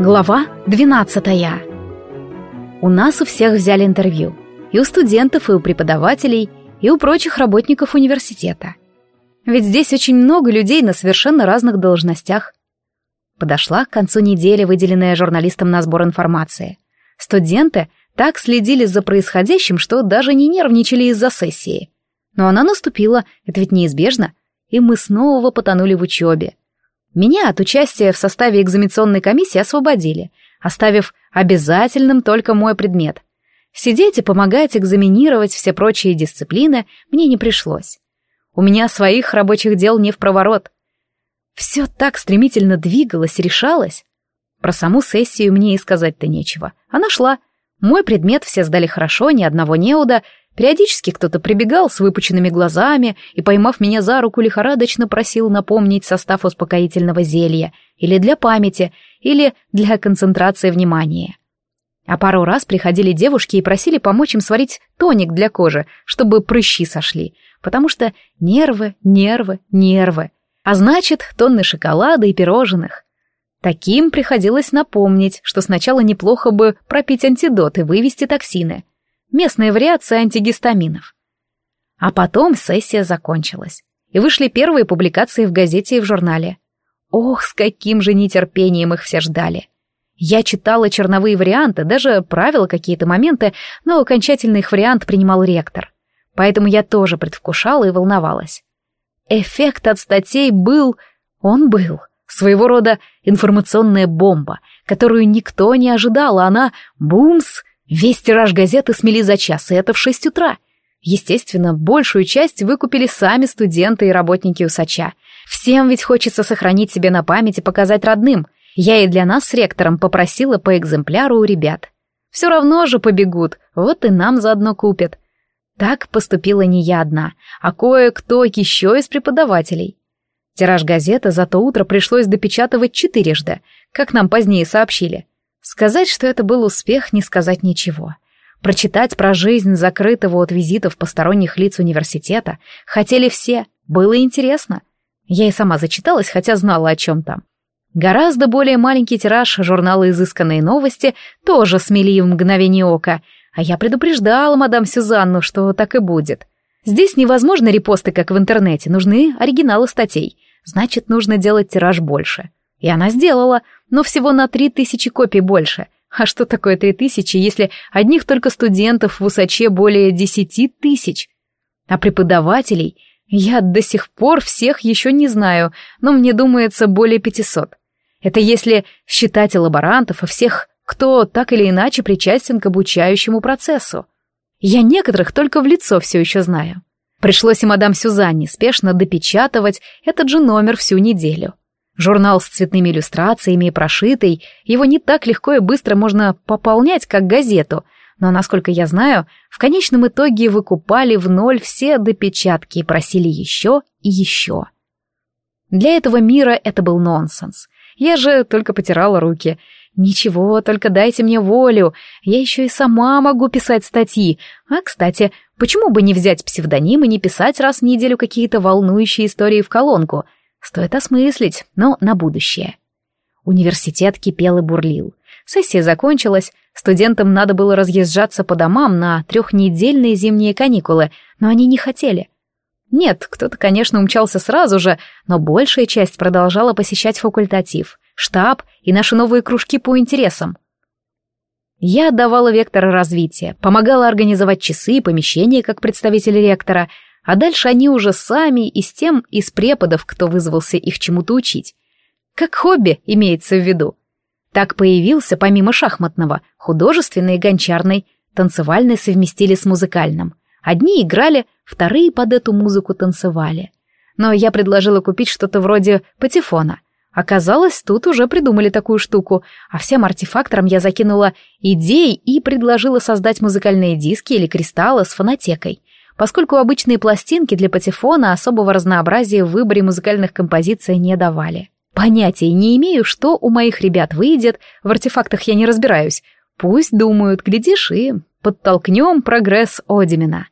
Глава 12 У нас у всех взяли интервью. И у студентов, и у преподавателей, и у прочих работников университета. Ведь здесь очень много людей на совершенно разных должностях. Подошла к концу недели, выделенная журналистам на сбор информации. Студенты так следили за происходящим, что даже не нервничали из-за сессии. Но она наступила, это ведь неизбежно, и мы снова потонули в учебе. Меня от участия в составе экзаменационной комиссии освободили, оставив обязательным только мой предмет. Сидеть и помогать экзаменировать все прочие дисциплины мне не пришлось. У меня своих рабочих дел не в проворот. Все так стремительно двигалось, решалось. Про саму сессию мне и сказать-то нечего. Она шла. Мой предмет все сдали хорошо, ни одного неуда, Периодически кто-то прибегал с выпученными глазами и, поймав меня за руку, лихорадочно просил напомнить состав успокоительного зелья или для памяти, или для концентрации внимания. А пару раз приходили девушки и просили помочь им сварить тоник для кожи, чтобы прыщи сошли, потому что нервы, нервы, нервы. А значит, тонны шоколада и пирожных. Таким приходилось напомнить, что сначала неплохо бы пропить антидот и вывести токсины — местная вариация антигистаминов. А потом сессия закончилась, и вышли первые публикации в газете и в журнале. Ох, с каким же нетерпением их все ждали. Я читала черновые варианты, даже правила какие-то моменты, но окончательный их вариант принимал ректор. Поэтому я тоже предвкушала и волновалась. Эффект от статей был... Он был. Своего рода информационная бомба, которую никто не ожидал, а она — бумс! Весь тираж газеты смели за час, и это в шесть утра. Естественно, большую часть выкупили сами студенты и работники усача. Всем ведь хочется сохранить себе на память и показать родным. Я и для нас с ректором попросила по экземпляру у ребят. Все равно же побегут, вот и нам заодно купят. Так поступила не я одна, а кое-кто еще из преподавателей. Тираж газеты за то утро пришлось допечатывать четырежды, как нам позднее сообщили. Сказать, что это был успех, не сказать ничего. Прочитать про жизнь закрытого от визитов посторонних лиц университета хотели все, было интересно. Я и сама зачиталась, хотя знала о чем там. Гораздо более маленький тираж журнала «Изысканные новости» тоже смели в мгновение ока, а я предупреждала мадам Сюзанну, что так и будет. Здесь невозможно репосты, как в интернете, нужны оригиналы статей, значит, нужно делать тираж больше. И она сделала, но всего на три тысячи копий больше. А что такое три тысячи, если одних только студентов в Усаче более десяти тысяч? А преподавателей я до сих пор всех еще не знаю, но мне думается более пятисот. Это если считать и лаборантов, и всех, кто так или иначе причастен к обучающему процессу. Я некоторых только в лицо все еще знаю. Пришлось и мадам Сюзанне спешно допечатывать этот же номер всю неделю. Журнал с цветными иллюстрациями и прошитый, его не так легко и быстро можно пополнять, как газету, но, насколько я знаю, в конечном итоге выкупали в ноль все допечатки и просили еще и еще. Для этого мира это был нонсенс. Я же только потирала руки. Ничего, только дайте мне волю. Я еще и сама могу писать статьи. А, кстати, почему бы не взять псевдоним и не писать раз в неделю какие-то волнующие истории в колонку — Стоит осмыслить, но на будущее. Университет кипел и бурлил. Сессия закончилась, студентам надо было разъезжаться по домам на трехнедельные зимние каникулы, но они не хотели. Нет, кто-то, конечно, умчался сразу же, но большая часть продолжала посещать факультатив, штаб и наши новые кружки по интересам. Я отдавала векторы развития, помогала организовать часы и помещения как представитель ректора — а дальше они уже сами и с тем из преподов, кто вызвался их чему-то учить. Как хобби имеется в виду. Так появился, помимо шахматного, художественный и гончарный, танцевальный совместили с музыкальным. Одни играли, вторые под эту музыку танцевали. Но я предложила купить что-то вроде патефона. Оказалось, тут уже придумали такую штуку, а всем артефакторам я закинула идеи и предложила создать музыкальные диски или кристаллы с фонотекой — поскольку обычные пластинки для патефона особого разнообразия в выборе музыкальных композиций не давали. Понятия не имею, что у моих ребят выйдет, в артефактах я не разбираюсь. Пусть думают, глядишь, и подтолкнем прогресс Одимина.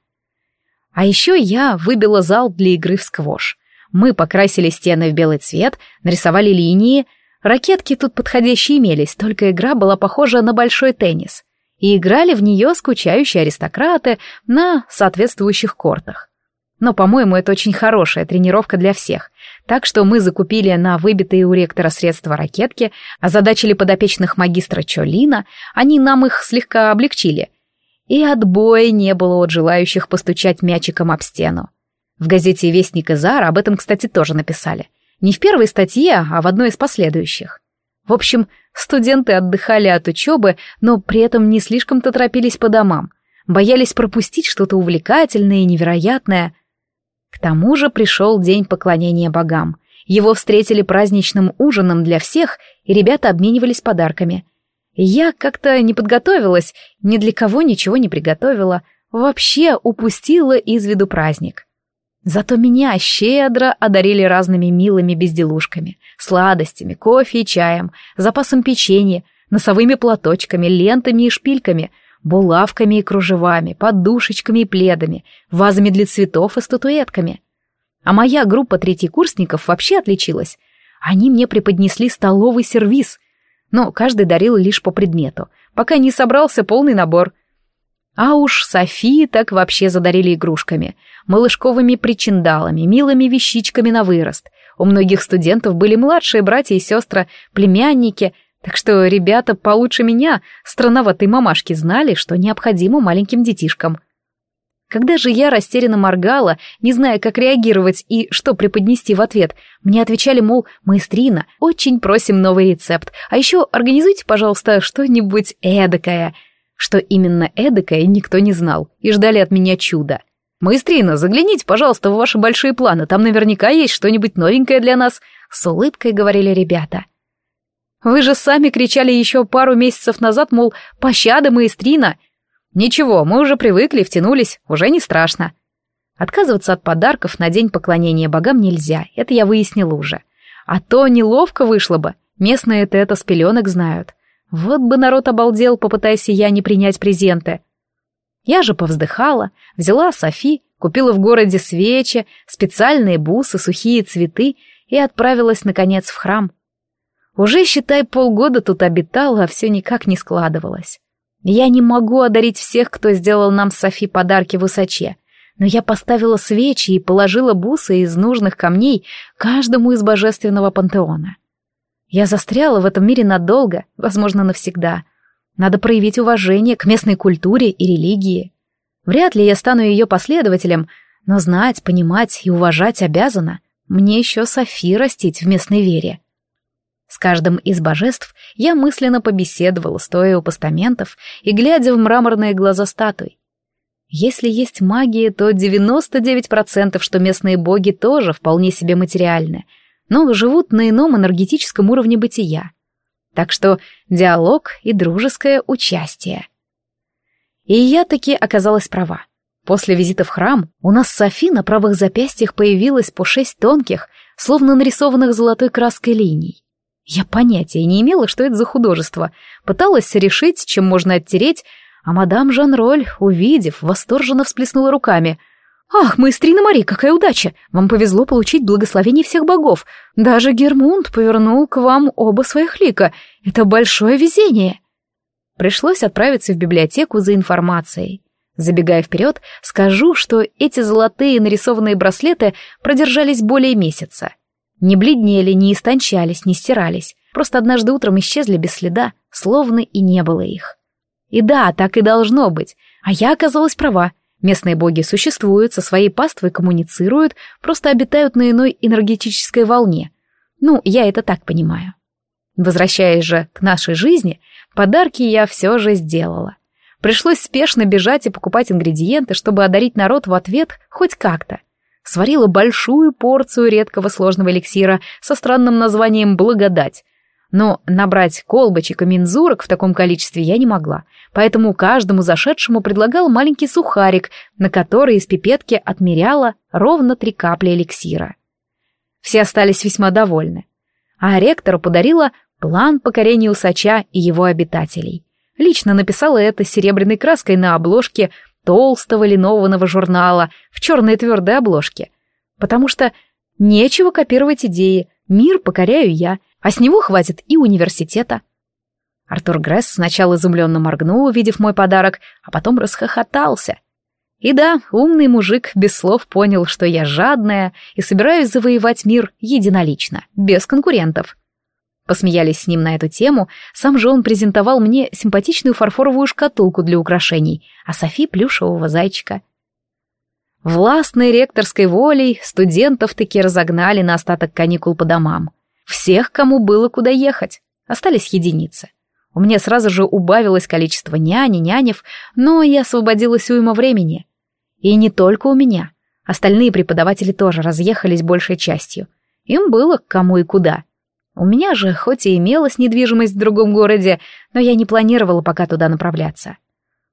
А еще я выбила зал для игры в сквош. Мы покрасили стены в белый цвет, нарисовали линии, Ракетки тут подходящие имелись, только игра была похожа на большой теннис. И играли в нее скучающие аристократы на соответствующих кортах. Но, по-моему, это очень хорошая тренировка для всех. Так что мы закупили на выбитые у ректора средства ракетки, озадачили подопечных магистра Чолина, они нам их слегка облегчили. И отбоя не было от желающих постучать мячиком об стену. В газете «Вестник Изара» об этом, кстати, тоже написали. Не в первой статье, а в одной из последующих. В общем, студенты отдыхали от учебы, но при этом не слишком-то торопились по домам. Боялись пропустить что-то увлекательное и невероятное. К тому же пришел день поклонения богам. Его встретили праздничным ужином для всех, и ребята обменивались подарками. Я как-то не подготовилась, ни для кого ничего не приготовила, вообще упустила из виду праздник. Зато меня щедро одарили разными милыми безделушками, сладостями, кофе и чаем, запасом печенья, носовыми платочками, лентами и шпильками, булавками и кружевами, подушечками и пледами, вазами для цветов и статуэтками. А моя группа третьекурсников вообще отличилась. Они мне преподнесли столовый сервиз, но каждый дарил лишь по предмету, пока не собрался полный набор. А уж Софии так вообще задарили игрушками, малышковыми причиндалами, милыми вещичками на вырост. У многих студентов были младшие братья и сестры, племянники, так что ребята получше меня, странноватой мамашки, знали, что необходимо маленьким детишкам. Когда же я растерянно моргала, не зная, как реагировать и что преподнести в ответ, мне отвечали, мол, «Маэстрина, очень просим новый рецепт, а еще организуйте, пожалуйста, что-нибудь эдакое», что именно эдакое никто не знал, и ждали от меня чуда. «Маэстрина, загляните, пожалуйста, в ваши большие планы, там наверняка есть что-нибудь новенькое для нас», — с улыбкой говорили ребята. «Вы же сами кричали еще пару месяцев назад, мол, пощада, маэстрина!» «Ничего, мы уже привыкли, втянулись, уже не страшно». Отказываться от подарков на день поклонения богам нельзя, это я выяснила уже. А то неловко вышло бы, местные-то это с пеленок знают. Вот бы народ обалдел, попытаясь я не принять презенты. Я же повздыхала, взяла Софи, купила в городе свечи, специальные бусы, сухие цветы и отправилась, наконец, в храм. Уже, считай, полгода тут обитала, а все никак не складывалось. Я не могу одарить всех, кто сделал нам с Софи подарки в Усаче, но я поставила свечи и положила бусы из нужных камней каждому из божественного пантеона. Я застряла в этом мире надолго, возможно, навсегда. Надо проявить уважение к местной культуре и религии. Вряд ли я стану ее последователем, но знать, понимать и уважать обязана. Мне еще Софи растить в местной вере. С каждым из божеств я мысленно побеседовала, стоя у постаментов и глядя в мраморные глаза статуй. Если есть магия, то 99% что местные боги тоже вполне себе материальны — но живут на ином энергетическом уровне бытия. Так что диалог и дружеское участие. И я таки оказалась права. После визита в храм у нас Софи на правых запястьях появилось по шесть тонких, словно нарисованных золотой краской линий. Я понятия не имела, что это за художество, пыталась решить, чем можно оттереть, а мадам Жан-Роль, увидев, восторженно всплеснула руками. «Ах, маэстрина Мари, какая удача! Вам повезло получить благословение всех богов. Даже Гермунд повернул к вам оба своих лика. Это большое везение!» Пришлось отправиться в библиотеку за информацией. Забегая вперед, скажу, что эти золотые нарисованные браслеты продержались более месяца. Не бледнели, не истончались, не стирались. Просто однажды утром исчезли без следа, словно и не было их. И да, так и должно быть. А я оказалась права. Местные боги существуют, со своей паствой коммуницируют, просто обитают на иной энергетической волне. Ну, я это так понимаю. Возвращаясь же к нашей жизни, подарки я все же сделала. Пришлось спешно бежать и покупать ингредиенты, чтобы одарить народ в ответ хоть как-то. Сварила большую порцию редкого сложного эликсира со странным названием «благодать», но набрать колбочек и мензурок в таком количестве я не могла, поэтому каждому зашедшему предлагал маленький сухарик, на который из пипетки отмеряла ровно три капли эликсира. Все остались весьма довольны. А ректору подарила план покорения усача и его обитателей. Лично написала это серебряной краской на обложке толстого линованного журнала в черной твердой обложке, потому что нечего копировать идеи, мир покоряю я — а с него хватит и университета. Артур Гресс сначала изумленно моргнул, увидев мой подарок, а потом расхохотался. И да, умный мужик без слов понял, что я жадная и собираюсь завоевать мир единолично, без конкурентов. Посмеялись с ним на эту тему, сам же он презентовал мне симпатичную фарфоровую шкатулку для украшений, а Софи — плюшевого зайчика. Властной ректорской волей студентов таки разогнали на остаток каникул по домам. Всех, кому было куда ехать, остались единицы. У меня сразу же убавилось количество няни, нянев, но и освободилось уйма времени. И не только у меня. Остальные преподаватели тоже разъехались большей частью. Им было кому и куда. У меня же, хоть и имелась недвижимость в другом городе, но я не планировала пока туда направляться.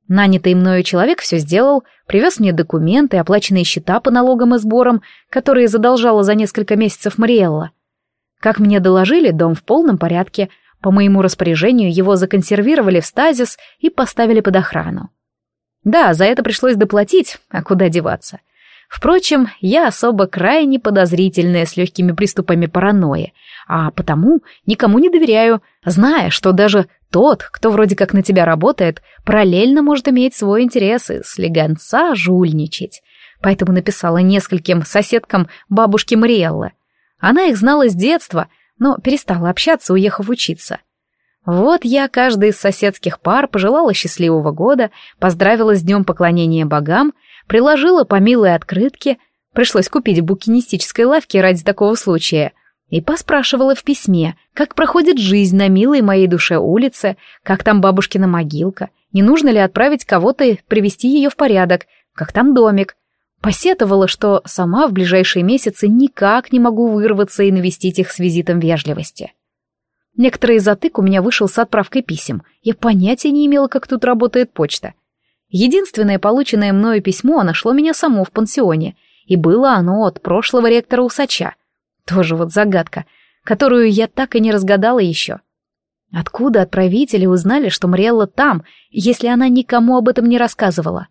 Нанятый мною человек все сделал, привез мне документы, оплаченные счета по налогам и сборам, которые задолжала за несколько месяцев Мариэлла. Как мне доложили, дом в полном порядке — по моему распоряжению его законсервировали в стазис и поставили под охрану. Да, за это пришлось доплатить, а куда деваться. Впрочем, я особо крайне подозрительная с легкими приступами паранойи, а потому никому не доверяю, зная, что даже тот, кто вроде как на тебя работает, параллельно может иметь свой интерес и слегонца жульничать. Поэтому написала нескольким соседкам бабушки Мариэллы. Она их знала с детства — но перестала общаться, уехав учиться. Вот я каждой из соседских пар пожелала счастливого года, поздравила с днем поклонения богам, приложила по милой открытке, пришлось купить в букинистической лавке ради такого случая, и поспрашивала в письме, как проходит жизнь на милой моей душе улице, как там бабушкина могилка, не нужно ли отправить кого-то привести ее в порядок, как там домик, Посетовала, что сама в ближайшие месяцы никак не могу вырваться и навестить их с визитом вежливости. Некоторый затык у меня вышел с отправкой писем. Я понятия не имела, как тут работает почта. Единственное полученное мною письмо нашло меня само в пансионе, и было оно от прошлого ректора Усача. Тоже вот загадка, которую я так и не разгадала еще. Откуда отправители узнали, что Мрелла там, если она никому об этом не рассказывала?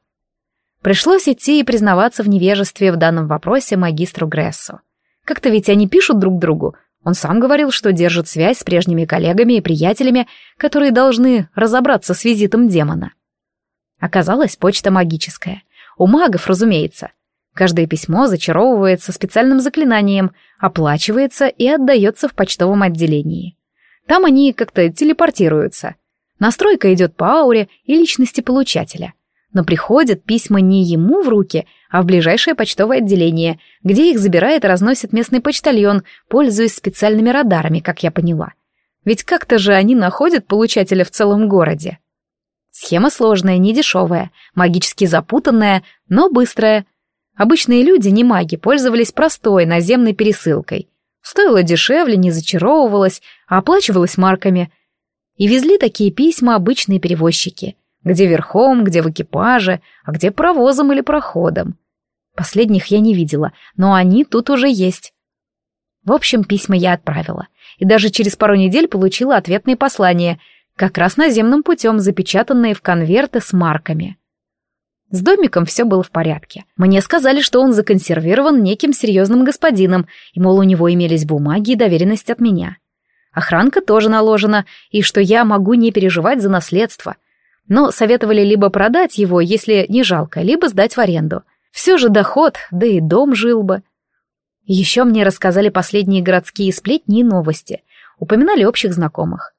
Пришлось идти и признаваться в невежестве в данном вопросе магистру Грессу. Как-то ведь они пишут друг другу. Он сам говорил, что держит связь с прежними коллегами и приятелями, которые должны разобраться с визитом демона. Оказалось, почта магическая. У магов, разумеется. Каждое письмо зачаровывается специальным заклинанием, оплачивается и отдается в почтовом отделении. Там они как-то телепортируются. Настройка идет по ауре и личности получателя — но приходят письма не ему в руки, а в ближайшее почтовое отделение, где их забирает и разносит местный почтальон, пользуясь специальными радарами, как я поняла. Ведь как-то же они находят получателя в целом городе. Схема сложная, не дешевая, магически запутанная, но быстрая. Обычные люди, не маги, пользовались простой наземной пересылкой. Стоило дешевле, не зачаровывалось, а оплачивалось марками. И везли такие письма обычные перевозчики — где верхом, где в экипаже, а где провозом или проходом. Последних я не видела, но они тут уже есть. В общем, письма я отправила. И даже через пару недель получила ответные послания, как раз наземным путем запечатанные в конверты с марками. С домиком все было в порядке. Мне сказали, что он законсервирован неким серьезным господином, и, мол, у него имелись бумаги и доверенность от меня. Охранка тоже наложена, и что я могу не переживать за наследство, но советовали либо продать его, если не жалко, либо сдать в аренду. Все же доход, да и дом жил бы. Еще мне рассказали последние городские сплетни и новости, упоминали общих знакомых.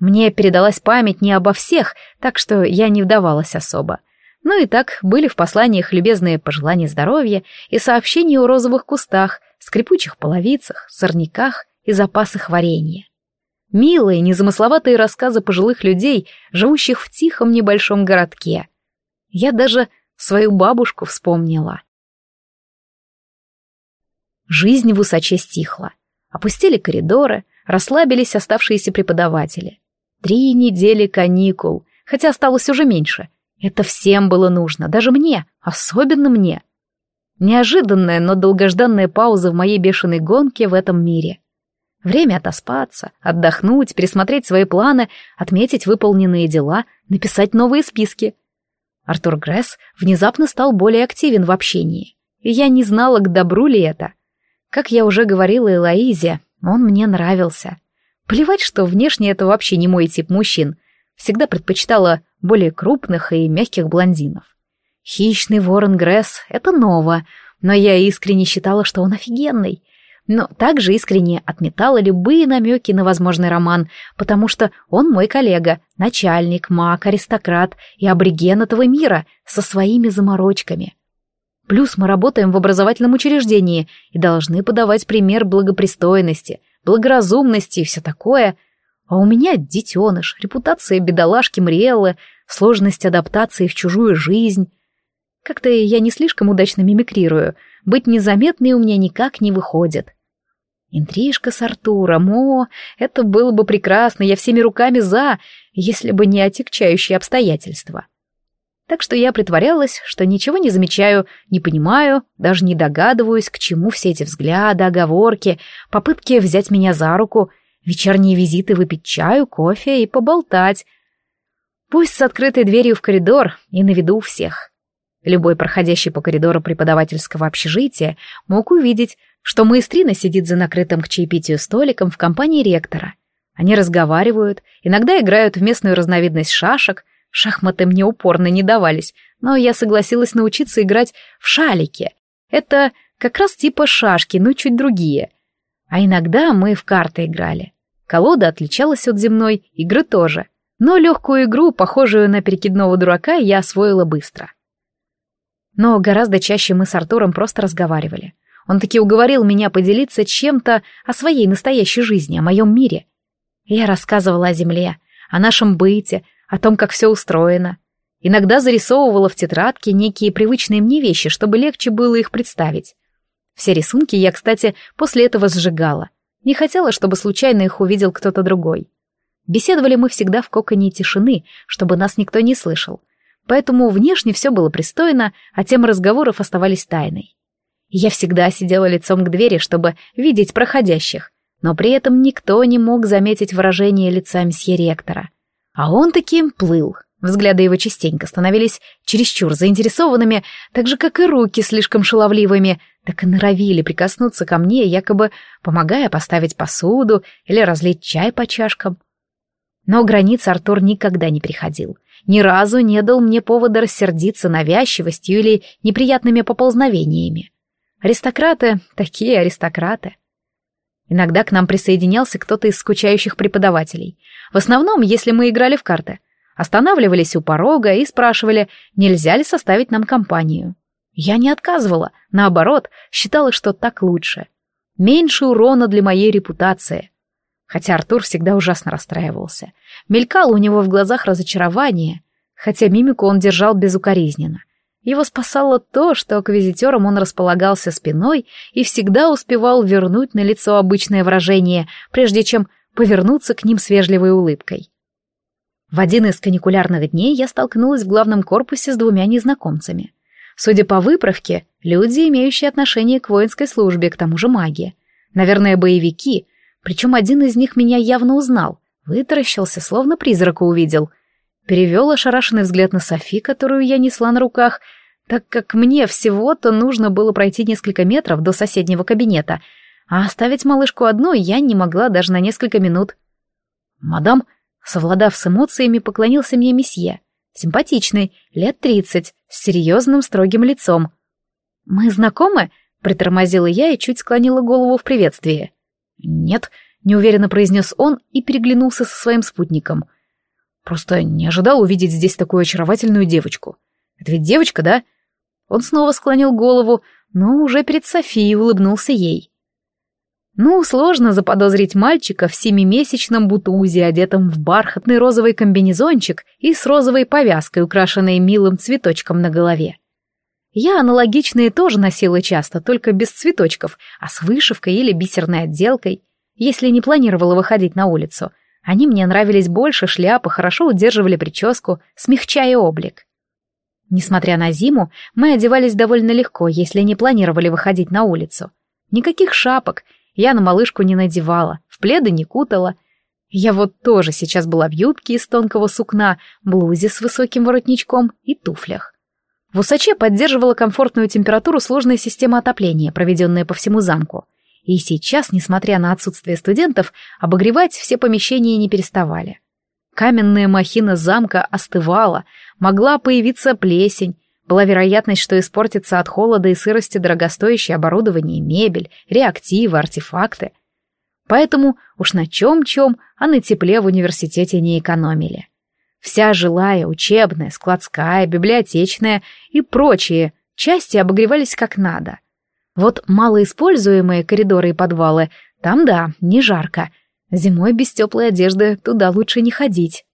Мне передалась память не обо всех, так что я не вдавалась особо. Ну и так были в посланиях любезные пожелания здоровья и сообщения о розовых кустах, скрипучих половицах, сорняках и запасах варенья. Милые, незамысловатые рассказы пожилых людей, живущих в тихом небольшом городке. Я даже свою бабушку вспомнила. Жизнь в усаче стихла. Опустили коридоры, расслабились оставшиеся преподаватели. Три недели каникул, хотя осталось уже меньше. Это всем было нужно, даже мне, особенно мне. Неожиданная, но долгожданная пауза в моей бешеной гонке в этом мире. Время отоспаться, отдохнуть, пересмотреть свои планы, отметить выполненные дела, написать новые списки. Артур Гресс внезапно стал более активен в общении, и я не знала, к добру ли это. Как я уже говорила Элоизе, он мне нравился. Плевать, что внешне это вообще не мой тип мужчин. Всегда предпочитала более крупных и мягких блондинов. Хищный ворон Гресс — это ново, но я искренне считала, что он офигенный. Но также искренне отметала любые намеки на возможный роман, потому что он мой коллега, начальник, маг, аристократ и абориген этого мира со своими заморочками. Плюс мы работаем в образовательном учреждении и должны подавать пример благопристойности, благоразумности и все такое. А у меня детеныш, репутация бедолашки Мриэллы, сложность адаптации в чужую жизнь. Как-то я не слишком удачно мимикрирую, быть незаметной у меня никак не выходит. Интрижка с Артуром, о, это было бы прекрасно, я всеми руками за, если бы не отягчающие обстоятельства. Так что я притворялась, что ничего не замечаю, не понимаю, даже не догадываюсь, к чему все эти взгляды, оговорки, попытки взять меня за руку, вечерние визиты выпить чаю, кофе и поболтать. Пусть с открытой дверью в коридор и на виду у всех. Любой проходящий по коридору преподавательского общежития мог увидеть, что маэстрина сидит за накрытым к чаепитию столиком в компании ректора. Они разговаривают, иногда играют в местную разновидность шашек, шахматы мне упорно не давались, но я согласилась научиться играть в шалики. Это как раз типа шашки, но чуть другие. А иногда мы в карты играли. Колода отличалась от земной, игры тоже. Но легкую игру, похожую на перекидного дурака, я освоила быстро. Но гораздо чаще мы с Артуром просто разговаривали. Он таки уговорил меня поделиться чем-то о своей настоящей жизни, о моем мире. Я рассказывала о земле, о нашем быте, о том, как все устроено. Иногда зарисовывала в тетрадке некие привычные мне вещи, чтобы легче было их представить. Все рисунки я, кстати, после этого сжигала. Не хотела, чтобы случайно их увидел кто-то другой. Беседовали мы всегда в коконе тишины, чтобы нас никто не слышал поэтому внешне все было пристойно, а темы разговоров оставались тайной. Я всегда сидела лицом к двери, чтобы видеть проходящих, но при этом никто не мог заметить выражение лица месье ректора. А он таким плыл. Взгляды его частенько становились чересчур заинтересованными, так же, как и руки слишком шаловливыми, так и норовили прикоснуться ко мне, якобы помогая поставить посуду или разлить чай по чашкам. Но границ Артур никогда не приходил ни разу не дал мне повода рассердиться навязчивостью или неприятными поползновениями. Аристократы — такие аристократы. Иногда к нам присоединялся кто-то из скучающих преподавателей. В основном, если мы играли в карты. Останавливались у порога и спрашивали, нельзя ли составить нам компанию. Я не отказывала, наоборот, считала, что так лучше. Меньше урона для моей репутации. Хотя Артур всегда ужасно расстраивался. Мелькало у него в глазах разочарование, хотя мимику он держал безукоризненно. Его спасало то, что к визитерам он располагался спиной и всегда успевал вернуть на лицо обычное выражение, прежде чем повернуться к ним с вежливой улыбкой. В один из каникулярных дней я столкнулась в главном корпусе с двумя незнакомцами. Судя по выправке, люди, имеющие отношение к воинской службе, к тому же маги. Наверное, боевики, причем один из них меня явно узнал, вытаращился, словно призрака увидел. Перевел ошарашенный взгляд на Софи, которую я несла на руках, так как мне всего-то нужно было пройти несколько метров до соседнего кабинета, а оставить малышку одну я не могла даже на несколько минут. «Мадам», совладав с эмоциями, поклонился мне месье. Симпатичный, лет тридцать, с серьезным строгим лицом. «Мы знакомы?» — притормозила я и чуть склонила голову в приветствии. «Нет», — неуверенно произнес он и переглянулся со своим спутником. «Просто не ожидал увидеть здесь такую очаровательную девочку. Это ведь девочка, да?» Он снова склонил голову, но уже перед Софией улыбнулся ей. Ну, сложно заподозрить мальчика в семимесячном бутузе, одетом в бархатный розовый комбинезончик и с розовой повязкой, украшенной милым цветочком на голове. Я аналогичные тоже носила часто, только без цветочков, а с вышивкой или бисерной отделкой, если не планировала выходить на улицу. Они мне нравились больше, шляпы хорошо удерживали прическу, смягчая облик. Несмотря на зиму, мы одевались довольно легко, если не планировали выходить на улицу. Никаких шапок я на малышку не надевала, в пледы не кутала. Я вот тоже сейчас была в юбке из тонкого сукна, блузе с высоким воротничком и туфлях. В Усаче поддерживала комфортную температуру сложная система отопления, проведенная по всему замку. И сейчас, несмотря на отсутствие студентов, обогревать все помещения не переставали. Каменная махина замка остывала, могла появиться плесень, была вероятность, что испортится от холода и сырости дорогостоящее оборудование, мебель, реактивы, артефакты. Поэтому уж на чем-чем, а на тепле в университете не экономили. Вся жилая, учебная, складская, библиотечная и прочие части обогревались как надо. Вот малоиспользуемые коридоры и подвалы, там да, не жарко. Зимой без теплой одежды туда лучше не ходить.